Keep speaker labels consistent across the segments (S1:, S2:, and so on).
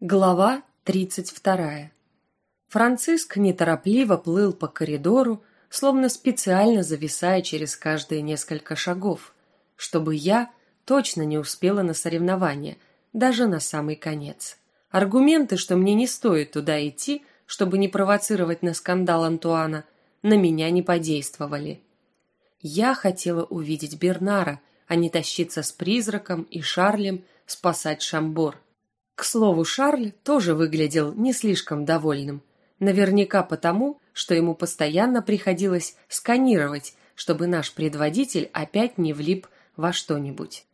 S1: Глава 32. Франциск неторопливо плыл по коридору, словно специально зависая через каждые несколько шагов, чтобы я точно не успела на соревнования, даже на самый конец. Аргументы, что мне не стоит туда идти, чтобы не провоцировать на скандал Антуана, на меня не подействовали. Я хотела увидеть Бернара, а не тащиться с призраком и Шарлем спасать Шамбор – к слову, Шарль тоже выглядел не слишком довольным. Наверняка потому, что ему постоянно приходилось сканировать, чтобы наш предводитель опять не влип во что-нибудь.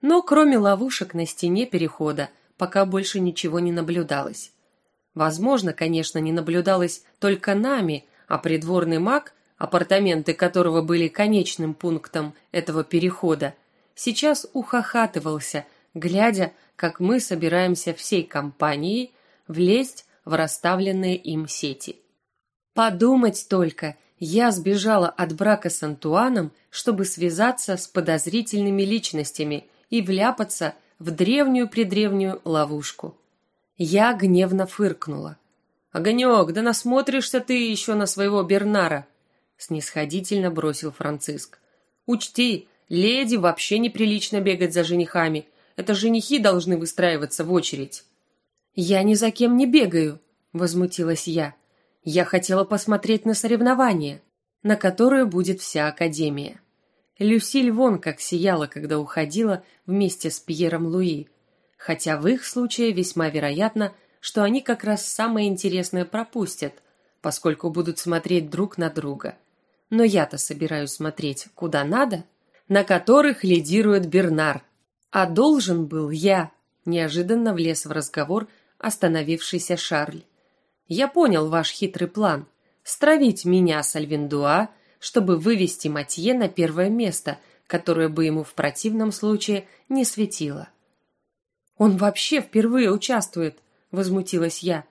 S1: Но кроме ловушек на стене перехода, пока больше ничего не наблюдалось. Возможно, конечно, не наблюдалось только нами, а придворный маг, апартаменты которого были конечным пунктом этого перехода, сейчас ухахатывался, глядя как мы собираемся всей компанией влезть в расставленные им сети. Подумать только, я сбежала от брака с Антуаном, чтобы связаться с подозрительными личностями и вляпаться в древнюю-предревнюю ловушку. Я гневно фыркнула. «Огонек, да насмотришься ты еще на своего Бернара!» снисходительно бросил Франциск. «Учти, леди вообще неприлично бегать за женихами, это женихи должны выстраиваться в очередь. Я ни за кем не бегаю, возмутилась я. Я хотела посмотреть на соревнование, на которое будет вся академия. Люсиль вон как сияла, когда уходила вместе с Пьером Луи, хотя в их случае весьма вероятно, что они как раз самое интересное пропустят, поскольку будут смотреть друг на друга. Но я-то собираюсь смотреть куда надо, на которых лидирует Бернар, а должен был я, неожиданно влез в разговор остановившийся Шарль. Я понял ваш хитрый план стравить меня с Альвиндуа, чтобы вывести Матье на первое место, которое бы ему в противном случае не светило. Он вообще впервые участвует, возмутилась я.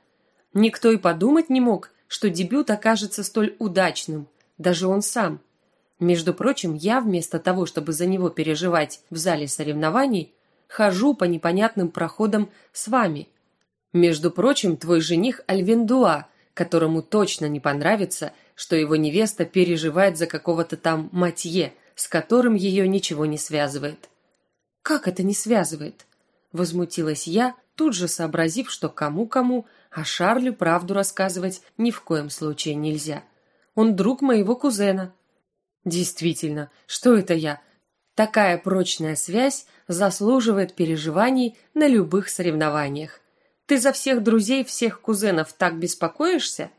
S1: Никто и подумать не мог, что дебют окажется столь удачным, даже он сам. Между прочим, я вместо того, чтобы за него переживать в зале соревнований, хожу по непонятным проходам с вами. Между прочим, твой жених Альвендуа, которому точно не понравится, что его невеста переживает за какого-то там матье, с которым ее ничего не связывает. Как это не связывает? возмутилась я, тут же сообразив, что кому-кому, а Шарлю правду рассказывать ни в коем случае нельзя. Он друг моего кузена, Действительно, что это я? Такая прочная связь заслуживает переживаний на любых соревнованиях. Ты за всех друзей, всех кузенов так беспокоишься?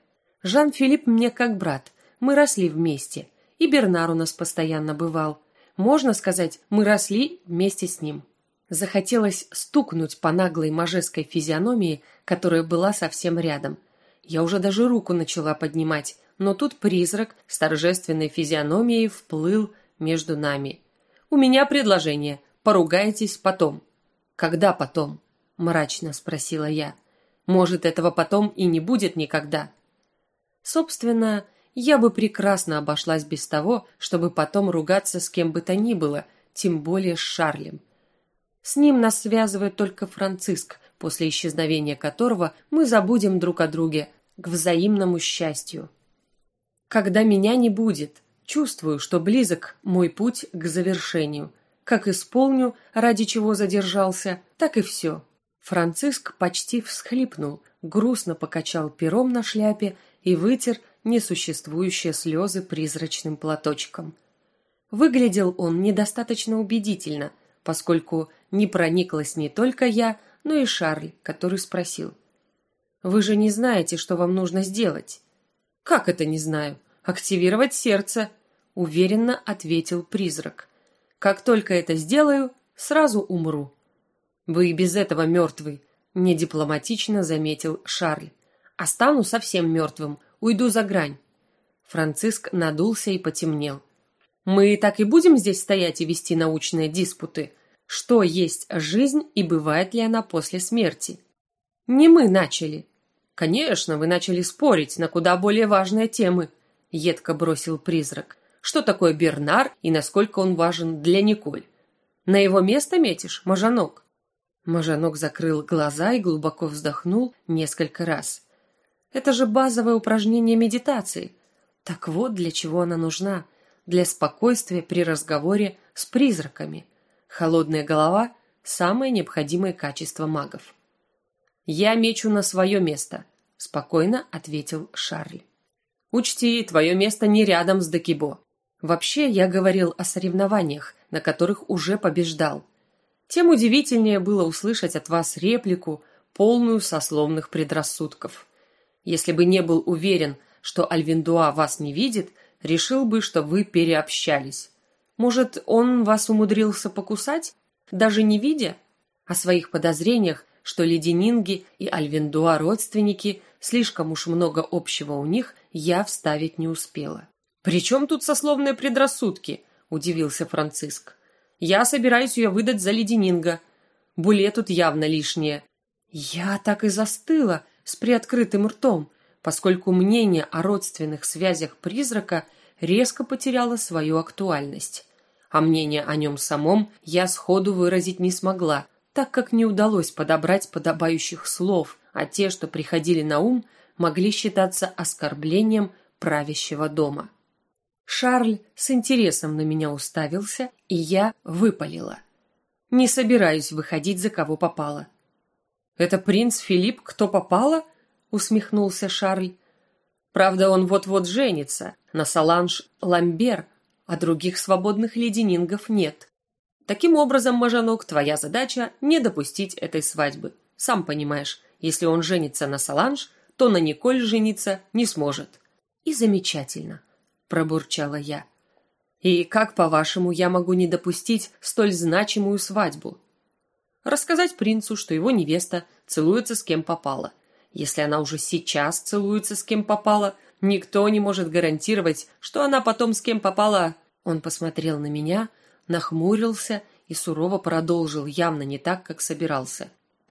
S1: Жан-Филипп мне как брат. Мы росли вместе. И Бернар у нас постоянно бывал. Можно сказать, мы росли вместе с ним. Захотелось стукнуть по наглой мажеской физиономии, которая была совсем рядом. Я уже даже руку начала поднимать, но тут призрак с торжественной физиономией вплыл между нами. У меня предложение. Поругайтесь потом. Когда потом? мрачно спросила я. Может, этого потом и не будет никогда. Собственно, я бы прекрасно обошлась без того, чтобы потом ругаться с кем бы то ни было, тем более с Шарлем. С ним нас связывает только Франциск, после исчезновения которого мы забудем друг о друге к взаимному счастью когда меня не будет. Чувствую, что близок мой путь к завершению. Как исполню, ради чего задержался, так и все. Франциск почти всхлипнул, грустно покачал пером на шляпе и вытер несуществующие слезы призрачным платочком. Выглядел он недостаточно убедительно, поскольку не прониклась не только я, но и Шарль, который спросил: "Вы же не знаете, что вам нужно сделать?" "Как это не знаю? активировать сердце, уверенно ответил призрак. Как только это сделаю, сразу умру. Вы и без этого мертвый, недипломатично заметил Шарль. Остану совсем мертвым, уйду за грань. Франциск надулся и потемнел. Мы так и будем здесь стоять и вести научные диспуты. Что есть жизнь и бывает ли она после смерти? Не мы начали. Конечно, вы начали спорить на куда более важные темы едко бросил призрак. Что такое Бернар и насколько он важен для Николь? На его место метишь, мажанок? Мажанок закрыл глаза и глубоко вздохнул несколько раз. Это же базовое упражнение медитации. Так вот, для чего она нужна. Для спокойствия при разговоре с призраками. Холодная голова – самое необходимое качество магов. «Я мечу на свое место», – спокойно ответил Шарль. «Учти, твое место не рядом с Декибо. Вообще, я говорил о соревнованиях, на которых уже побеждал тем удивительнее было услышать от вас реплику, полную сословных предрассудков. Если бы не был уверен, что Альвиндуа вас не видит, решил бы, что вы переобщались. Может, он вас умудрился покусать, даже не видя? О своих подозрениях, что Леденинги и Альвиндуа родственники, слишком уж много общего у них, я вставить не успела. «При чем тут сословные предрассудки?» – удивился Франциск. Я собираюсь ее выдать за леденинга. Буле тут явно лишнее. Я так и застыла с приоткрытым ртом, поскольку мнение о родственных связях призрака резко потеряло свою актуальность. А мнение о нем самом я сходу выразить не смогла, так как не удалось подобрать подобающих слов, а те, что приходили на ум, могли считаться оскорблением правящего дома. Шарль с интересом на меня уставился, и я выпалила. Не собираюсь выходить за кого попало. Это принц Филипп, кто попало? усмехнулся Шарль. Правда, он вот-вот женится на Саланж Ламбер, а других свободных леденингов нет. Таким образом, Мажанок, твоя задача не допустить этой свадьбы. Сам понимаешь, если он женится на Саланж, то на Николь жениться не сможет. И замечательно пробурчала я. И как, по-вашему, я могу не допустить столь значимую свадьбу? Рассказать принцу, что его невеста целуется с кем попало. Если она уже сейчас целуется с кем попало, никто не может гарантировать, что она потом с кем попала. Он посмотрел на меня, нахмурился и сурово продолжил, явно не так, как собирался.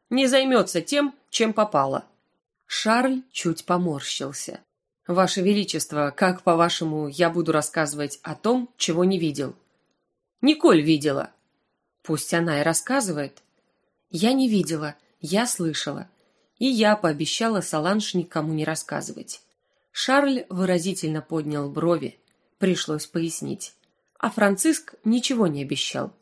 S1: Не займется тем, чем попало. Шарль чуть поморщился. Ваше Величество, как, по-вашему, я буду рассказывать о том, чего не видел? Николь видела. Пусть она и рассказывает. Я не видела, я слышала. И я пообещала Саланж никому не рассказывать. Шарль выразительно поднял брови. Пришлось пояснить. А Франциск ничего не обещал.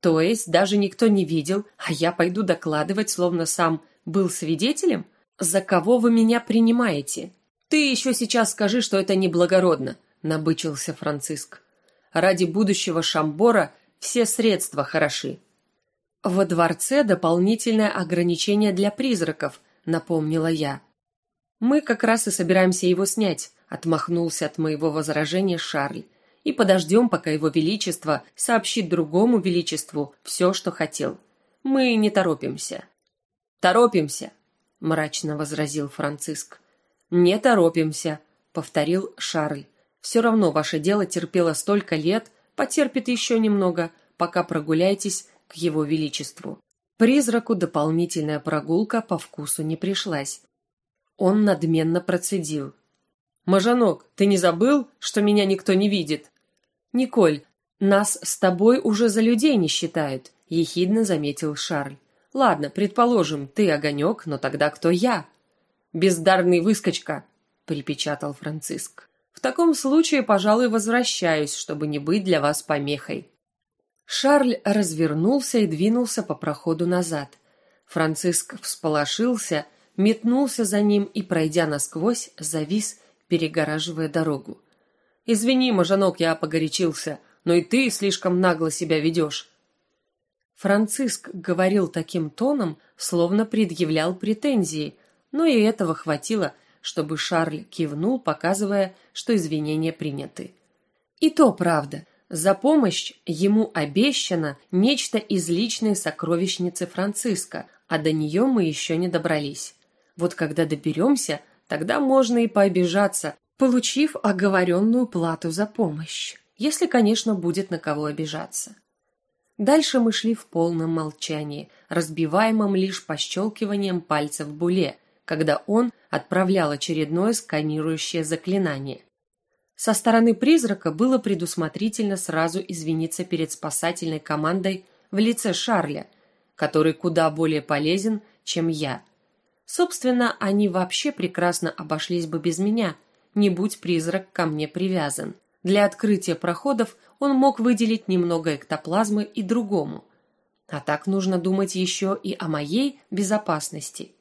S1: То есть даже никто не видел, а я пойду докладывать, словно сам был свидетелем? За кого вы меня принимаете? «Ты еще сейчас скажи, что это неблагородно», – набычился Франциск. «Ради будущего Шамбора все средства хороши». «Во дворце дополнительное ограничение для призраков», – напомнила я. «Мы как раз и собираемся его снять», – отмахнулся от моего возражения Шарль. «И подождем, пока его величество сообщит другому величеству все, что хотел. Мы не торопимся». «Торопимся», – мрачно возразил Франциск. «Не торопимся», — повторил Шарль. «Все равно ваше дело терпело столько лет, потерпит еще немного, пока прогуляетесь к его величеству». Призраку дополнительная прогулка по вкусу не пришлась. Он надменно процедил. «Мажанок, ты не забыл, что меня никто не видит?» «Николь, нас с тобой уже за людей не считают», — ехидно заметил Шарль. «Ладно, предположим, ты огонек, но тогда кто я?» бездарный выскочка», – припечатал Франциск. «В таком случае, пожалуй, возвращаюсь, чтобы не быть для вас помехой». Шарль развернулся и двинулся по проходу назад. Франциск всполошился, метнулся за ним и, пройдя насквозь, завис, перегораживая дорогу. «Извини, мажанок, я погорячился, но и ты слишком нагло себя ведешь». Франциск говорил таким тоном, словно предъявлял претензии, но и этого хватило, чтобы Шарль кивнул, показывая, что извинения приняты. И то правда. За помощь ему обещано нечто из личной сокровищницы Франциска, а до нее мы еще не добрались. Вот когда доберемся, тогда можно и пообижаться, получив оговоренную плату за помощь. Если, конечно, будет на кого обижаться. Дальше мы шли в полном молчании, разбиваемом лишь пощелкиванием пальцев Буле, когда он отправлял очередное сканирующее заклинание. Со стороны призрака было предусмотрительно сразу извиниться перед спасательной командой в лице Шарля. который куда более полезен, чем я. Собственно, они вообще прекрасно обошлись бы без меня, не будь призрак ко мне привязан. Для открытия проходов он мог выделить немного эктоплазмы и другому. А так нужно думать еще и о моей безопасности.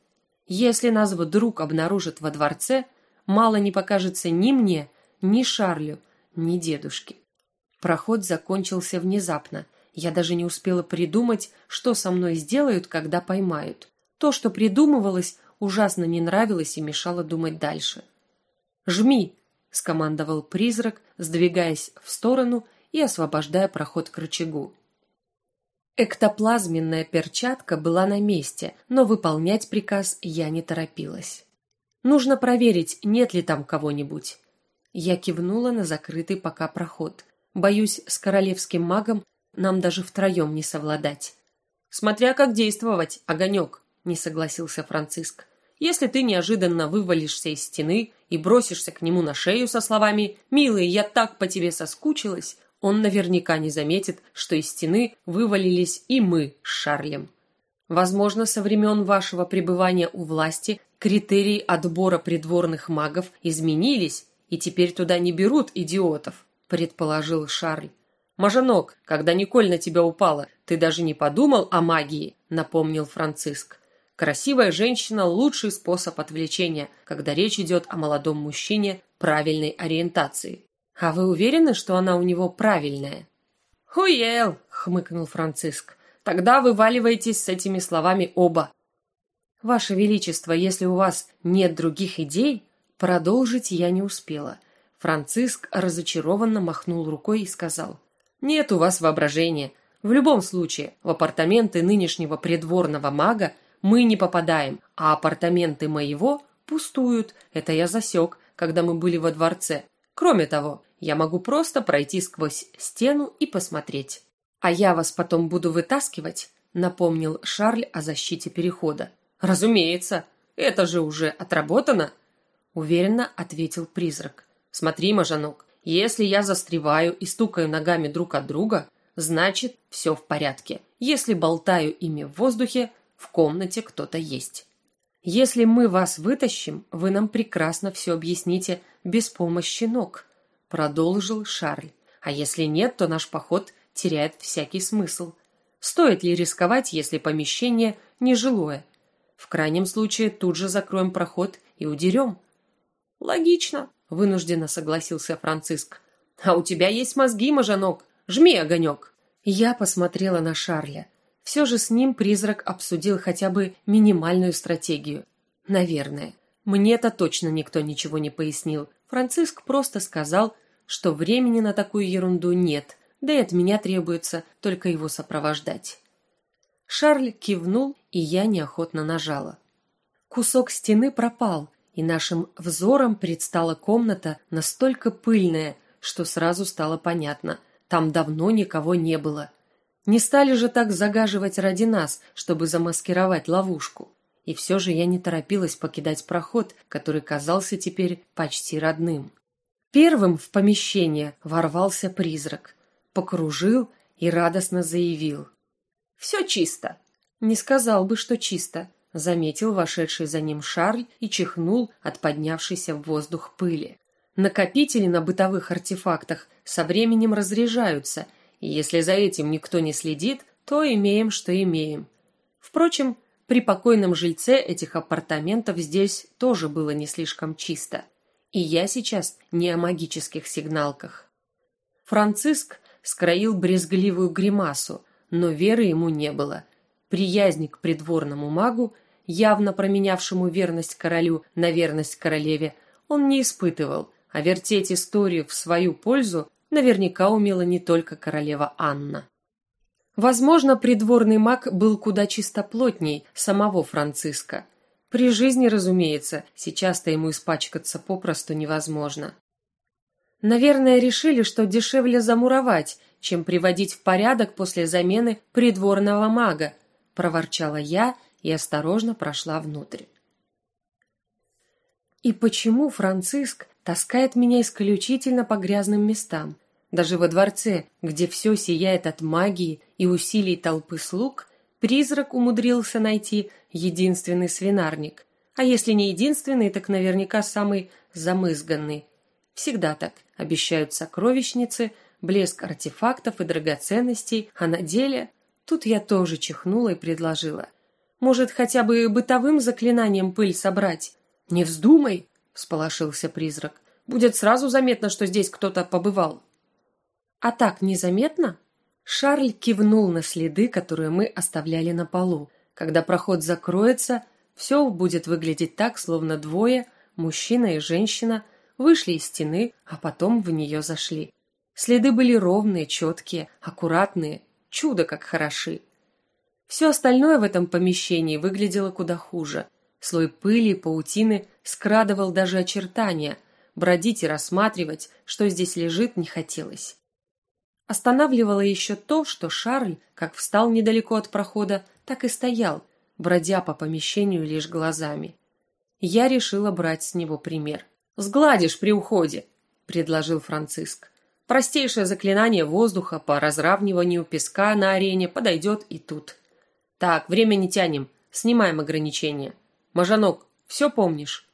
S1: Если нас вдруг обнаружат во дворце, мало не покажется ни мне, ни Шарлю, ни дедушке. Проход закончился внезапно. Я даже не успела придумать, что со мной сделают, когда поймают. То, что придумывалось, ужасно не нравилось и мешало думать дальше. «Жми!» – скомандовал призрак, сдвигаясь в сторону и освобождая проход к рычагу. Эктоплазменная перчатка была на месте, но выполнять приказ я не торопилась. Нужно проверить, нет ли там кого-нибудь. Я кивнула на закрытый пока проход. Боюсь, с королевским магом нам даже втроем не совладать. Смотря как действовать, огонек, не согласился Франциск. Если ты неожиданно вывалишься из стены и бросишься к нему на шею со словами «Милый, я так по тебе соскучилась», он наверняка не заметит, что из стены вывалились и мы с Шарлем. Возможно, со времен вашего пребывания у власти критерии отбора придворных магов изменились, и теперь туда не берут идиотов, предположил Шарль. Мажанок, когда Николь на тебя упала, ты даже не подумал о магии, напомнил Франциск. Красивая женщина – лучший способ отвлечения, когда речь идет о молодом мужчине правильной ориентации. А вы уверены, что она у него правильная? Хуел, хмыкнул Франциск. Тогда вываливайтесь с этими словами оба. Ваше величество, если у вас нет других идей, продолжить я не успела. Франциск разочарованно махнул рукой и сказал: "Нет у вас воображения. В любом случае, в апартаменты нынешнего придворного мага мы не попадаем, а апартаменты моего пустуют. Это я засек, когда мы были во дворце. Кроме того, я могу просто пройти сквозь стену и посмотреть. А я вас потом буду вытаскивать, напомнил Шарль о защите перехода. Разумеется, это же уже отработано, уверенно ответил призрак. Смотри, Мажанок, если я застреваю и стукаю ногами друг от друга, значит, все в порядке. Если болтаю ими в воздухе, в комнате кто-то есть. Если мы вас вытащим, вы нам прекрасно все объясните без помощи ног, продолжил Шарль. А если нет, то наш поход теряет всякий смысл. Стоит ли рисковать, если помещение нежилое? В крайнем случае тут же закроем проход и удерем. Логично, вынужденно согласился Франциск. А у тебя есть мозги, мажанок. Жми огонек. Я посмотрела на Шарля. Все же с ним призрак обсудил хотя бы минимальную стратегию. Наверное. Мне-то точно никто ничего не пояснил. Франциск просто сказал, что времени на такую ерунду нет, да и от меня требуется только его сопровождать. Шарль кивнул, и я неохотно нажала. Кусок стены пропал, и нашим взором предстала комната настолько пыльная, что сразу стало понятно, там давно никого не было. Не стали же так загаживать ради нас, чтобы замаскировать ловушку. И все же я не торопилась покидать проход, который казался теперь почти родным. Первым в помещение ворвался призрак, покружил и радостно заявил: «Все чисто". Не сказал бы, что чисто, заметил вошедший за ним Шарль и чихнул от поднявшейся в воздух пыли. Накопители на бытовых артефактах со временем разряжаются если за этим никто не следит, то имеем, что имеем. Впрочем, при покойном жильце этих апартаментов здесь тоже было не слишком чисто. И я сейчас не о магических сигналках. Франциск скроил брезгливую гримасу, но веры ему не было. Приязнь к придворному магу, явно променявшему верность королю на верность королеве, он не испытывал, а вертеть историю в свою пользу наверняка умела не только королева Анна. Возможно, придворный маг был куда чистоплотней самого Франциска. При жизни, разумеется, сейчас-то ему испачкаться попросту невозможно. Наверное, решили, что дешевле замуровать, чем приводить в порядок после замены придворного мага, проворчала я и осторожно прошла внутрь. И почему Франциск таскает меня исключительно по грязным местам? Даже во дворце, где все сияет от магии и усилий толпы слуг, Призрак умудрился найти единственный свинарник. А если не единственный, так наверняка самый замызганный. Всегда так. Обещают сокровищницы, блеск артефактов и драгоценностей, а на деле... Тут я тоже чихнула и предложила. Может, хотя бы бытовым заклинанием пыль собрать? Не вздумай, всполошился призрак. Будет сразу заметно, что здесь кто-то побывал. А так незаметно? Шарль кивнул на следы, которые мы оставляли на полу. Когда проход закроется, все будет выглядеть так, словно двое, мужчина и женщина, вышли из стены, а потом в нее зашли. Следы были ровные, четкие, аккуратные, чудо как хороши. Все остальное в этом помещении выглядело куда хуже. Слой пыли и паутины скрадывал даже очертания. Бродить и рассматривать, что здесь лежит, не хотелось. Останавливало еще то, что Шарль, как встал недалеко от прохода, так и стоял, бродя по помещению лишь глазами. Я решила брать с него пример. «Сгладишь при уходе», — предложил Франциск. «Простейшее заклинание воздуха по разравниванию песка на арене подойдет и тут». «Так, время не тянем. Снимаем ограничения. Мажанок, все помнишь?»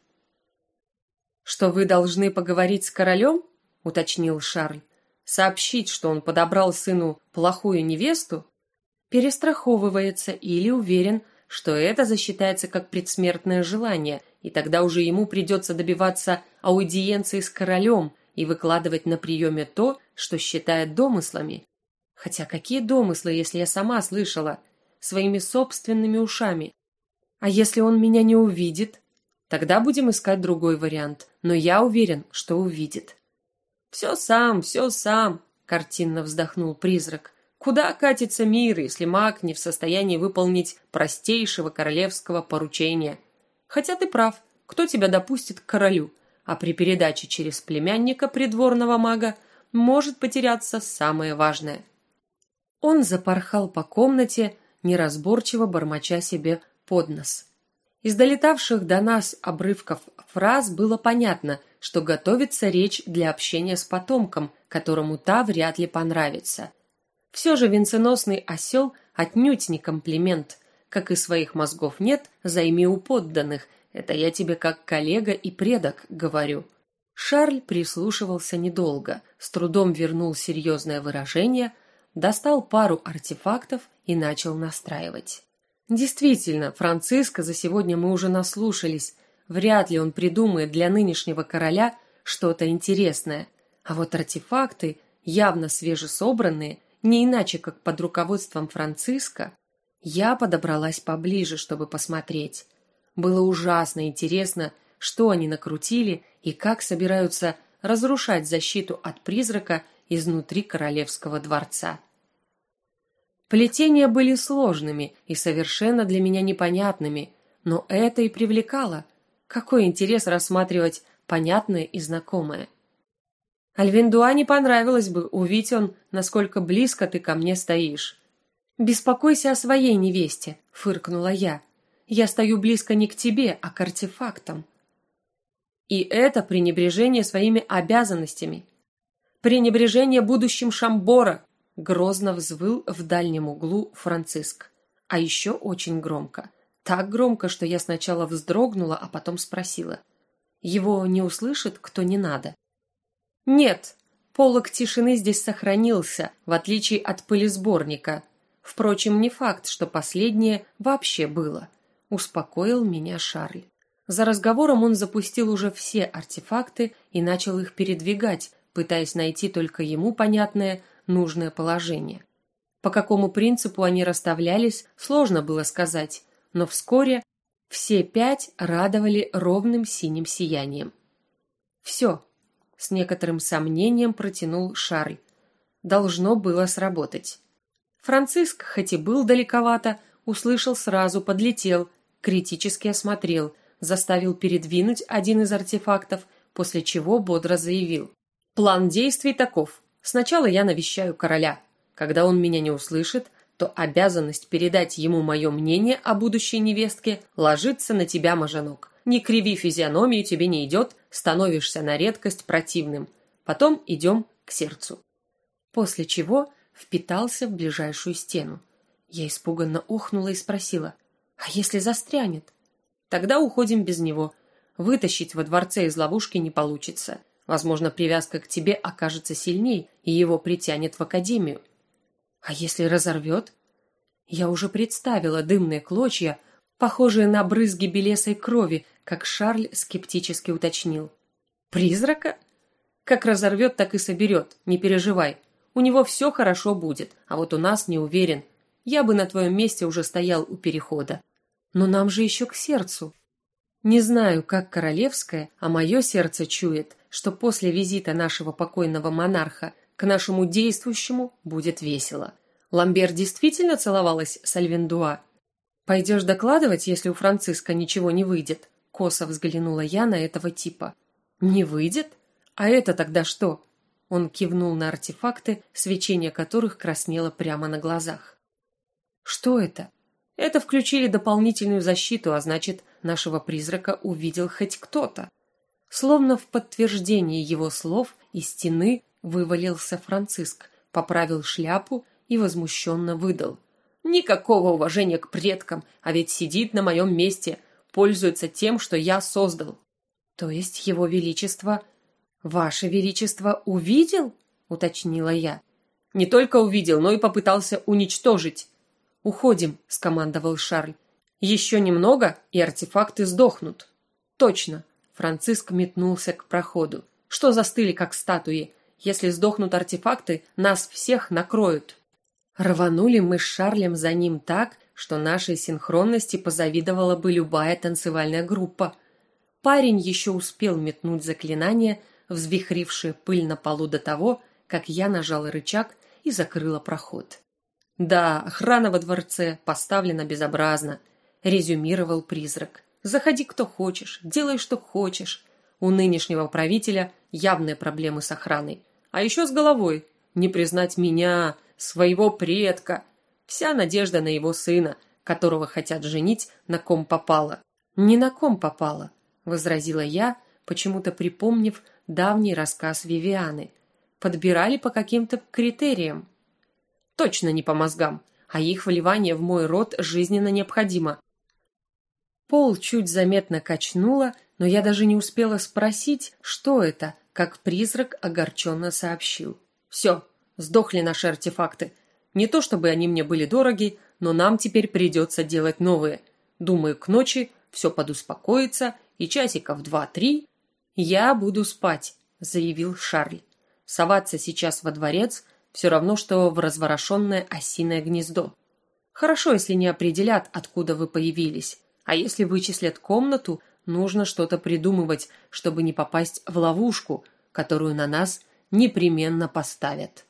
S1: «Что вы должны поговорить с королем?» — уточнил Шарль сообщить, что он подобрал сыну плохую невесту, перестраховывается или уверен, что это засчитается как предсмертное желание, и тогда уже ему придется добиваться аудиенции с королем и выкладывать на приеме то, что считает домыслами. Хотя какие домыслы, если я сама слышала своими собственными ушами? А если он меня не увидит? Тогда будем искать другой вариант, но я уверен, что увидит. «Все сам, все сам», — картинно вздохнул призрак. «Куда катится мир, если маг не в состоянии выполнить простейшего королевского поручения? Хотя ты прав, кто тебя допустит к королю? А при передаче через племянника придворного мага может потеряться самое важное». Он запорхал по комнате, неразборчиво бормоча себе под нос. Из долетавших до нас обрывков фраз было понятно, что готовится речь для общения с потомком, которому та вряд ли понравится. Все же венценосный осел отнюдь не комплимент. Как и своих мозгов нет, займи у подданных. Это я тебе как коллега и предок говорю. Шарль прислушивался недолго, с трудом вернул серьезное выражение, достал пару артефактов и начал настраивать. Действительно, Франциска за сегодня мы уже наслушались, Вряд ли он придумает для нынешнего короля что-то интересное. А вот артефакты, явно свежесобранные, не иначе как под руководством Франциска, я подобралась поближе, чтобы посмотреть. Было ужасно интересно, что они накрутили и как собираются разрушать защиту от призрака изнутри королевского дворца. Плетения были сложными и совершенно для меня непонятными, но это и привлекало – какой интерес рассматривать понятное и знакомое? Альвиндуа не понравилось бы, увидеть он, насколько близко ты ко мне стоишь. «Беспокойся о своей невесте», — фыркнула я. «Я стою близко не к тебе, а к артефактам». И это пренебрежение своими обязанностями. Пренебрежение будущим Шамбора, грозно взвыл в дальнем углу Франциск. А еще очень громко. Так громко, что я сначала вздрогнула, а потом спросила. Его не услышит, кто не надо? Нет, полог тишины здесь сохранился, в отличие от пылесборника. Впрочем, не факт, что последнее вообще было. Успокоил меня Шарль. За разговором он запустил уже все артефакты и начал их передвигать, пытаясь найти только ему понятное, нужное положение. По какому принципу они расставлялись, сложно было сказать, но вскоре все пять радовали ровным синим сиянием. «Все», — с некоторым сомнением протянул Шарль. «Должно было сработать». Франциск, хоть и был далековато, услышал сразу, подлетел, критически осмотрел, заставил передвинуть один из артефактов, после чего бодро заявил. «План действий таков. Сначала я навещаю короля. Когда он меня не услышит, то обязанность передать ему мое мнение о будущей невестке ложится на тебя, мажанок. Не криви физиономию, тебе не идет, становишься на редкость противным. Потом идем к сердцу. После чего впитался в ближайшую стену. Я испуганно охнула и спросила, «А если застрянет?» «Тогда уходим без него. Вытащить во дворце из ловушки не получится. Возможно, привязка к тебе окажется сильней, и его притянет в академию. А если разорвет? Я уже представила дымные клочья, похожие на брызги белесой крови, как Шарль скептически уточнил. Призрака? Как разорвет, так и соберет, не переживай. У него все хорошо будет, а вот у нас не уверен. Я бы на твоем месте уже стоял у перехода. Но нам же еще к сердцу. Не знаю, как королевское, а мое сердце чует, что после визита нашего покойного монарха к нашему действующему будет весело. Ламбер действительно целовалась с Альвендуа. Пойдешь докладывать, если у Франциска ничего не выйдет? Косо взглянула я на этого типа. Не выйдет? А это тогда что? Он кивнул на артефакты, свечение которых краснело прямо на глазах. Что это? Это включили дополнительную защиту, а значит, нашего призрака увидел хоть кто-то. Словно в подтверждение его слов из стены вывалился Франциск, поправил шляпу и возмущенно выдал. «Никакого уважения к предкам, а ведь сидит на моем месте, пользуется тем, что я создал». «То есть его величество...» «Ваше величество увидел?» — уточнила я. «Не только увидел, но и попытался уничтожить». «Уходим», — скомандовал Шарль. «Еще немного, и артефакты сдохнут». «Точно», — Франциск метнулся к проходу. «Что застыли, как статуи? Если сдохнут артефакты, нас всех накроют». Рванули мы с Шарлем за ним так, что нашей синхронности позавидовала бы любая танцевальная группа. Парень еще успел метнуть заклинание, взвихрившее пыль на полу до того, как я нажала рычаг и закрыла проход. Да, охрана во дворце поставлена безобразно, резюмировал призрак. Заходи кто хочешь, делай что хочешь. У нынешнего правителя явные проблемы с охраной. А еще с головой. Не признать меня, своего предка. Вся надежда на его сына, которого хотят женить, на ком попало. Не на ком попало, возразила я, почему-то припомнив давний рассказ Вивианы. Подбирали по каким-то критериям. Точно не по мозгам, а их вливание в мой рот жизненно необходимо. Пол чуть заметно качнуло, но я даже не успела спросить, что это, как призрак огорченно сообщил. «Все, сдохли наши артефакты. Не то чтобы они мне были дороги, но нам теперь придется делать новые. Думаю, к ночи все подуспокоится, и часиков два-три я буду спать», — заявил Шарль. «Соваться сейчас во дворец — все равно, что в разворошенное осиное гнездо. Хорошо, если не определят, откуда вы появились, а если вычислят комнату, нужно что-то придумывать, чтобы не попасть в ловушку, которую на нас непременно поставят.